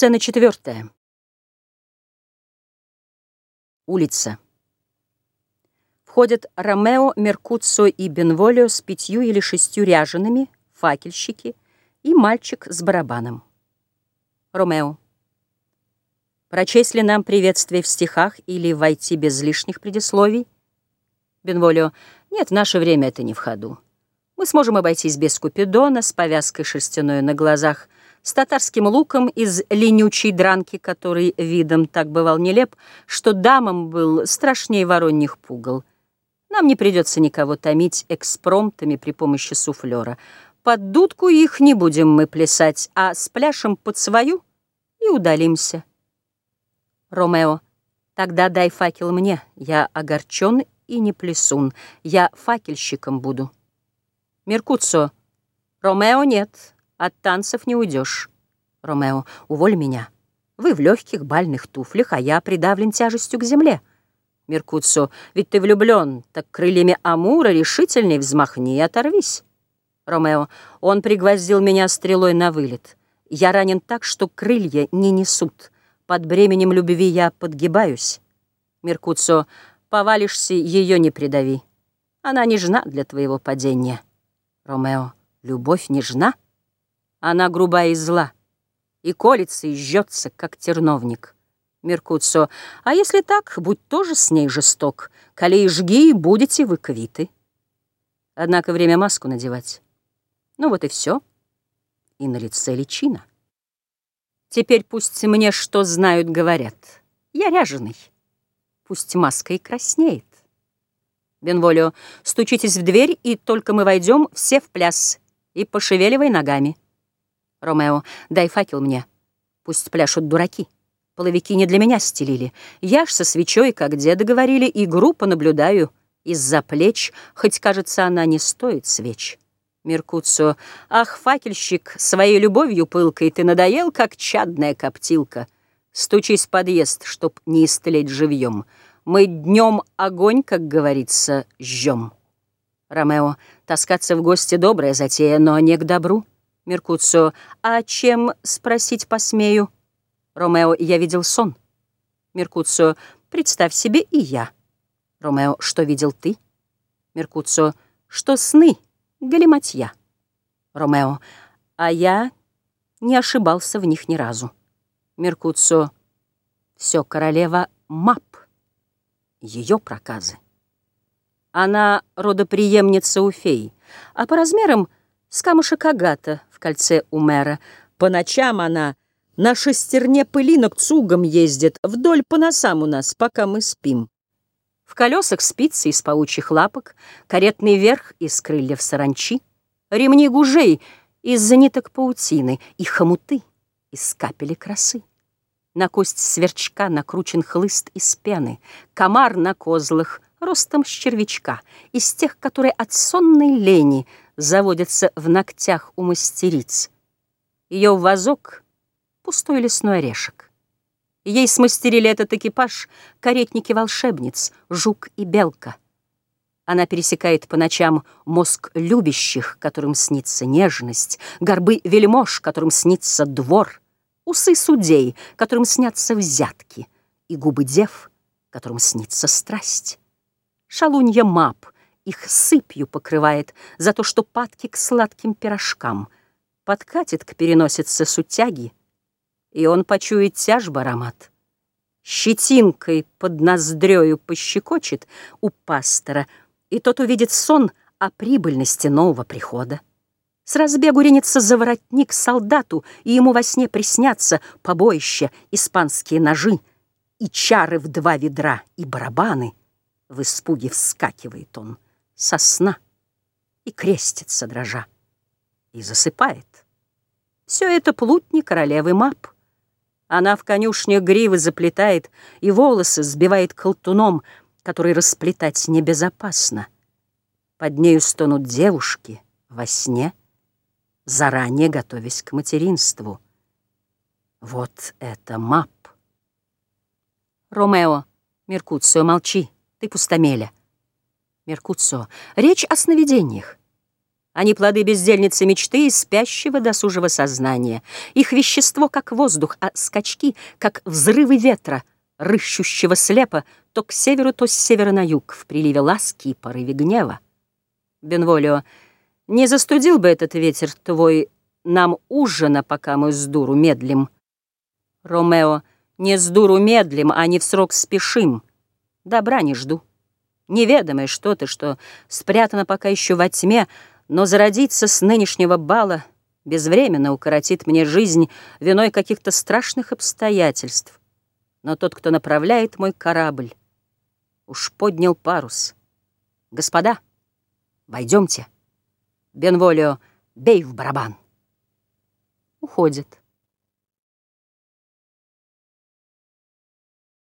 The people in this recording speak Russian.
Сцена четвертая. Улица. Входят Ромео, Меркуццо и Бенволио с пятью или шестью ряжеными, факельщики и мальчик с барабаном. Ромео. Прочесть ли нам приветствие в стихах или войти без лишних предисловий? Бенволио. Нет, в наше время это не в ходу. Мы сможем обойтись без Купидона, с повязкой шерстяной на глазах, с татарским луком из ленючей дранки, который видом так бывал нелеп, что дамам был страшнее вороньих пугал. Нам не придется никого томить экспромтами при помощи суфлера. Под дудку их не будем мы плясать, а спляшем под свою и удалимся. Ромео, тогда дай факел мне, я огорчен и не плесун, я факельщиком буду. Меркуцо, Ромео нет, от танцев не уйдешь. Ромео, уволь меня. Вы в легких бальных туфлях, а я придавлен тяжестью к земле. Меркуцо, ведь ты влюблен, так крыльями Амура решительней взмахни и оторвись. Ромео, он пригвоздил меня стрелой на вылет. Я ранен так, что крылья не несут. Под бременем любви я подгибаюсь. Меркуцо, повалишься, ее не придави. Она нежна для твоего падения. Ромео, любовь нежна? Она груба и зла, и колется и жжется, как терновник. Меркуцо, а если так, будь тоже с ней жесток, коли и жги, будете вы квиты. Однако время маску надевать. Ну вот и все. И на лице личина. Теперь пусть мне что знают, говорят. Я ряженый. Пусть маска и краснеет. Бенволио, стучитесь в дверь, и только мы войдем, все в пляс, и пошевеливай ногами. Ромео, дай факел мне. Пусть пляшут дураки. Половики не для меня стелили. Я ж со свечой, как деда говорили, игру понаблюдаю из-за плеч, хоть, кажется, она не стоит свеч. Меркуцио, ах, факельщик, своей любовью пылкой ты надоел, как чадная коптилка. Стучись в подъезд, чтоб не истлеть живьем. Мы днем огонь, как говорится, жжем. Ромео, таскаться в гости добрая затея, но не к добру. Меркуцио, а чем спросить посмею? Ромео, я видел сон. Меркуцио, представь себе и я. Ромео, что видел ты? Меркуцио, что сны, галиматья. Ромео, а я не ошибался в них ни разу. Меркуцио, все королева Мап, ее проказы. Она родоприемница у фей, а по размерам с камушек агата кольце у мэра. По ночам она на шестерне пылинок цугом ездит вдоль по носам у нас, пока мы спим. В колесах спицы из паучьих лапок, каретный верх из крыльев саранчи, ремни гужей из ниток паутины и хомуты из капели красы. На кость сверчка накручен хлыст из пены, комар на козлах ростом с червячка, из тех, которые от сонной лени заводятся в ногтях у мастериц. Ее вазок — пустой лесной орешек. Ей смастерили этот экипаж каретники-волшебниц, жук и белка. Она пересекает по ночам мозг любящих, которым снится нежность, горбы вельмож, которым снится двор, усы судей, которым снятся взятки, и губы дев, которым снится страсть. Шалунья мап их сыпью покрывает за то, что падки к сладким пирожкам, подкатит к переносице сутяги — и он почует тяжб аромат. Щетинкой под ноздрею пощекочет у пастора, и тот увидит сон о прибыльности нового прихода. С разбегу ринется за воротник солдату, и ему во сне приснятся побоища, испанские ножи, и чары в два ведра, и барабаны. В испуге вскакивает он со сна и крестится дрожа, и засыпает. Все это плутни королевы Мап. Она в конюшне гривы заплетает и волосы сбивает колтуном, который расплетать небезопасно. Под нею стонут девушки во сне, заранее готовясь к материнству. Вот это мап. Ромео, Меркуцио, молчи, ты пустомеля. Меркуцио, речь о сновидениях. Они плоды бездельницы мечты и спящего досужего сознания. Их вещество, как воздух, а скачки, как взрывы ветра, рыщущего слепо то к северу, то с севера на юг, в приливе ласки и порыве гнева. Бенволио, не застудил бы этот ветер твой нам ужина, пока мы с дуру медлим. Ромео, не с дуру медлим, а не в срок спешим. Добра не жду. Неведомое что-то, что спрятано пока еще во тьме, но зародиться с нынешнего бала безвременно укоротит мне жизнь виной каких-то страшных обстоятельств. Но тот, кто направляет мой корабль, уж поднял парус. Господа, войдемте. Бенволио, бей в барабан. Уходит.